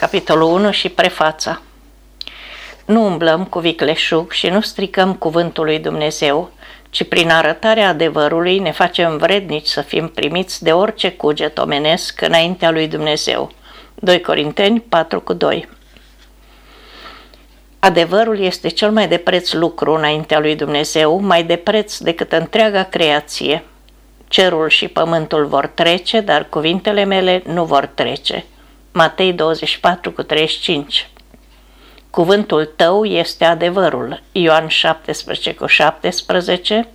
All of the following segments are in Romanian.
Capitolul 1 și prefața Nu umblăm cu vicleșug și nu stricăm cuvântul lui Dumnezeu, ci prin arătarea adevărului ne facem vrednici să fim primiți de orice cuget omenesc înaintea lui Dumnezeu. 2 Corinteni 4 cu 2 Adevărul este cel mai de preț lucru înaintea lui Dumnezeu, mai de preț decât întreaga creație. Cerul și pământul vor trece, dar cuvintele mele nu vor trece. Matei 24 cu 35 Cuvântul tău este adevărul. Ioan 17 cu 17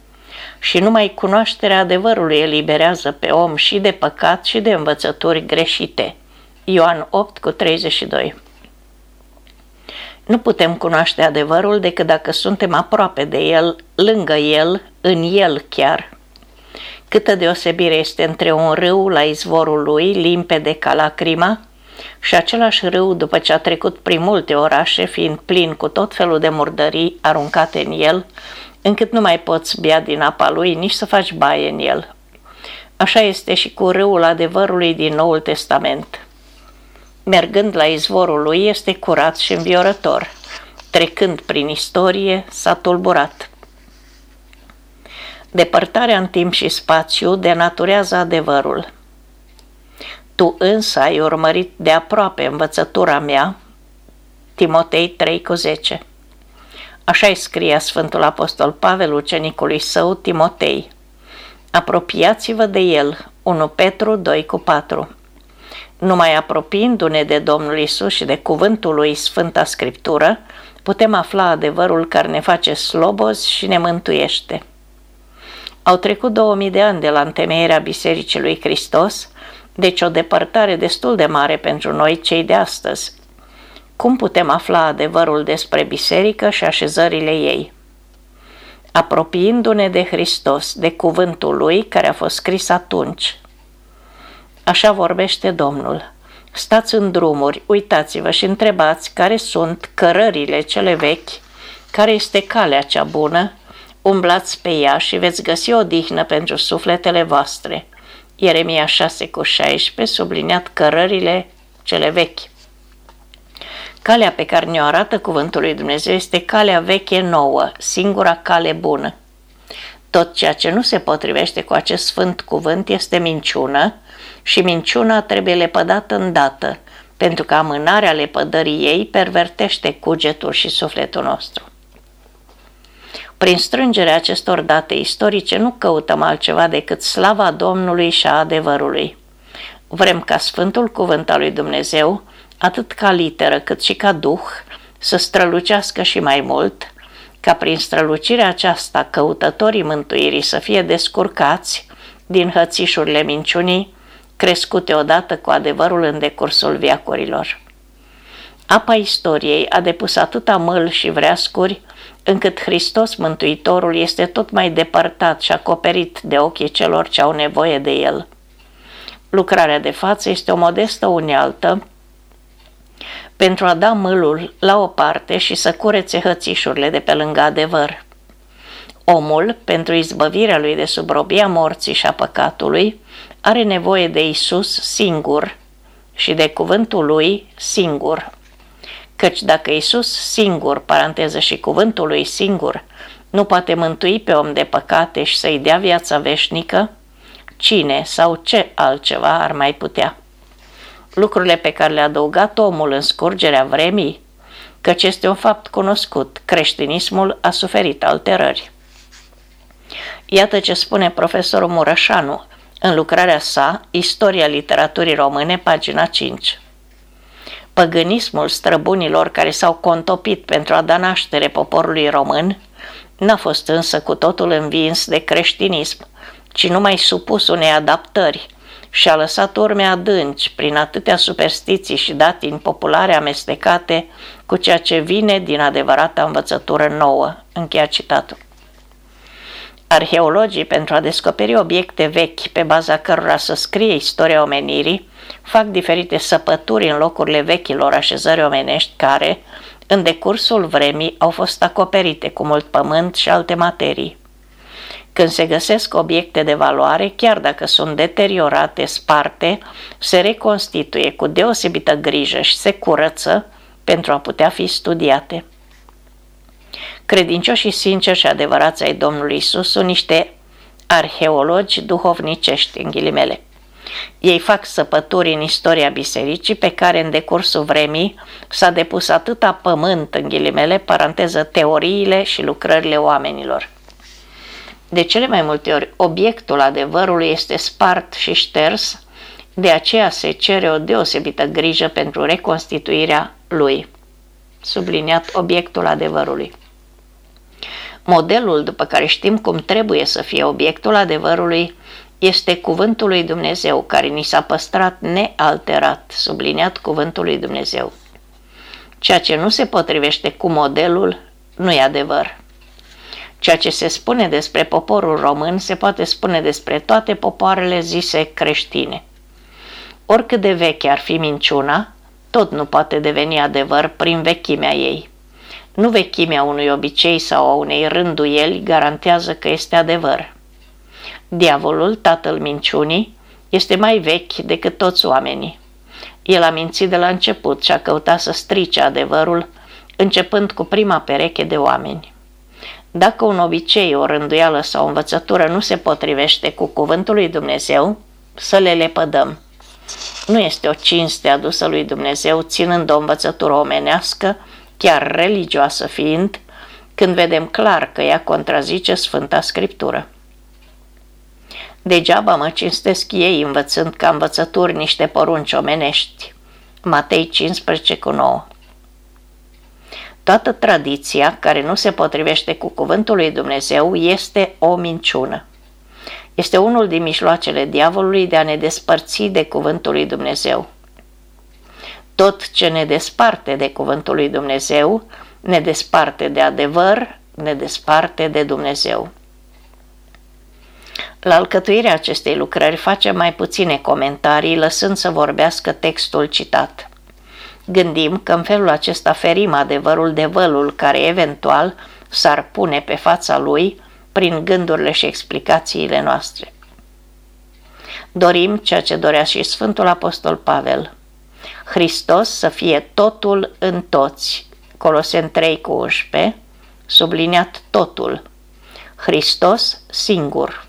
și numai cunoașterea adevărului eliberează pe om și de păcat și de învățături greșite. Ioan 8 cu 32 Nu putem cunoaște adevărul decât dacă suntem aproape de el, lângă el, în el chiar. Câtă deosebire este între un râu la izvorul lui, limpede ca lacrima, și același râu, după ce a trecut prin multe orașe, fiind plin cu tot felul de murdării aruncate în el, încât nu mai poți bea din apa lui, nici să faci baie în el. Așa este și cu râul adevărului din Noul Testament. Mergând la izvorul lui, este curat și înviorător. Trecând prin istorie, s-a tulburat. Depărtarea în timp și spațiu denaturează adevărul. Tu însă ai urmărit de aproape învățătura mea, Timotei 3 cu 10. Așa îi scria Sfântul Apostol Pavel ucenicului său, Timotei. Apropiați-vă de el, 1 Petru 2 cu 4. Numai apropiindu-ne de Domnul Isus și de cuvântul lui Sfânta Scriptură, putem afla adevărul care ne face slobozi și ne mântuiește. Au trecut 2000 de ani de la întemeierea Bisericii lui Hristos, deci o depărtare destul de mare pentru noi cei de astăzi. Cum putem afla adevărul despre biserică și așezările ei? Apropiindu-ne de Hristos, de cuvântul lui care a fost scris atunci. Așa vorbește Domnul. Stați în drumuri, uitați-vă și întrebați care sunt cărările cele vechi, care este calea cea bună, umblați pe ea și veți găsi o dihnă pentru sufletele voastre. Ieremia 6 cu 16, subliniat cărările cele vechi. Calea pe care ne-o arată cuvântul lui Dumnezeu este calea veche nouă, singura cale bună. Tot ceea ce nu se potrivește cu acest sfânt cuvânt este minciună și minciuna trebuie lepădată îndată, pentru că amânarea lepădării ei pervertește cugetul și sufletul nostru. Prin strângerea acestor date istorice nu căutăm altceva decât slava Domnului și a adevărului. Vrem ca Sfântul Cuvânt al lui Dumnezeu, atât ca literă cât și ca duh, să strălucească și mai mult, ca prin strălucirea aceasta căutătorii mântuirii să fie descurcați din hățișurile minciunii, crescute odată cu adevărul în decursul viacurilor. Apa istoriei a depus atâta măl și vreascuri, încât Hristos Mântuitorul este tot mai depărtat și acoperit de ochii celor ce au nevoie de El. Lucrarea de față este o modestă unealtă pentru a da mâlul la o parte și să curețe hățișurile de pe lângă adevăr. Omul, pentru izbăvirea lui de subrobia morții și a păcatului, are nevoie de Isus singur și de cuvântul lui singur. Căci dacă Isus singur, paranteză și cuvântul lui singur, nu poate mântui pe om de păcate și să-i dea viața veșnică, cine sau ce altceva ar mai putea? Lucrurile pe care le-a adăugat omul în scurgerea vremii, căci este un fapt cunoscut, creștinismul a suferit alterări. Iată ce spune profesorul Murășanu în lucrarea sa Istoria literaturii române, pagina 5. Păgânismul străbunilor care s-au contopit pentru a da naștere poporului român n-a fost însă cu totul învins de creștinism, ci numai supus unei adaptări și a lăsat urme adânci prin atâtea superstiții și datini populare amestecate cu ceea ce vine din adevărata învățătură nouă. Încheia citatul. Arheologii, pentru a descoperi obiecte vechi pe baza cărora să scrie istoria omenirii, fac diferite săpături în locurile vechilor așezări omenești care, în decursul vremii, au fost acoperite cu mult pământ și alte materii. Când se găsesc obiecte de valoare, chiar dacă sunt deteriorate, sparte, se reconstituie cu deosebită grijă și se curăță pentru a putea fi studiate. Credincioșii sinceri și adevărați ai Domnului Isus sunt niște arheologi duhovnicești, în ghilimele. Ei fac săpături în istoria bisericii pe care în decursul vremii s-a depus atâta pământ, în ghilimele, paranteză, teoriile și lucrările oamenilor. De cele mai multe ori, obiectul adevărului este spart și șters, de aceea se cere o deosebită grijă pentru reconstituirea lui. Subliniat obiectul adevărului. Modelul după care știm cum trebuie să fie obiectul adevărului este cuvântul lui Dumnezeu, care ni s-a păstrat nealterat, subliniat cuvântul lui Dumnezeu. Ceea ce nu se potrivește cu modelul nu e adevăr. Ceea ce se spune despre poporul român se poate spune despre toate popoarele zise creștine. Oricât de veche ar fi minciuna, tot nu poate deveni adevăr prin vechimea ei. Nu vechimea unui obicei sau a unei rânduieli garantează că este adevăr. Diavolul, tatăl minciunii, este mai vechi decât toți oamenii. El a mințit de la început și a căutat să strice adevărul, începând cu prima pereche de oameni. Dacă un obicei, o rânduială sau o învățătură nu se potrivește cu cuvântul lui Dumnezeu, să le lepădăm. Nu este o cinste adusă lui Dumnezeu ținând o învățătură omenească, chiar religioasă fiind, când vedem clar că ea contrazice Sfânta Scriptură. Degeaba mă cinstesc ei învățând ca învățături niște porunci omenești. Matei 15 cu 9 Toată tradiția care nu se potrivește cu cuvântul lui Dumnezeu este o minciună. Este unul din mijloacele diavolului de a ne despărți de cuvântul lui Dumnezeu. Tot ce ne desparte de cuvântul lui Dumnezeu, ne desparte de adevăr, ne desparte de Dumnezeu. La alcătuirea acestei lucrări facem mai puține comentarii, lăsând să vorbească textul citat. Gândim că în felul acesta ferim adevărul de vălul care eventual s-ar pune pe fața lui prin gândurile și explicațiile noastre. Dorim ceea ce dorea și Sfântul Apostol Pavel. Hristos să fie totul în toți. Colosen 3 cu 11, subliniat totul. Hristos singur.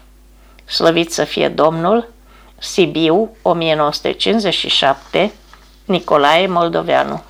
Slăvit să fie Domnul, Sibiu, 1957, Nicolae Moldoveanu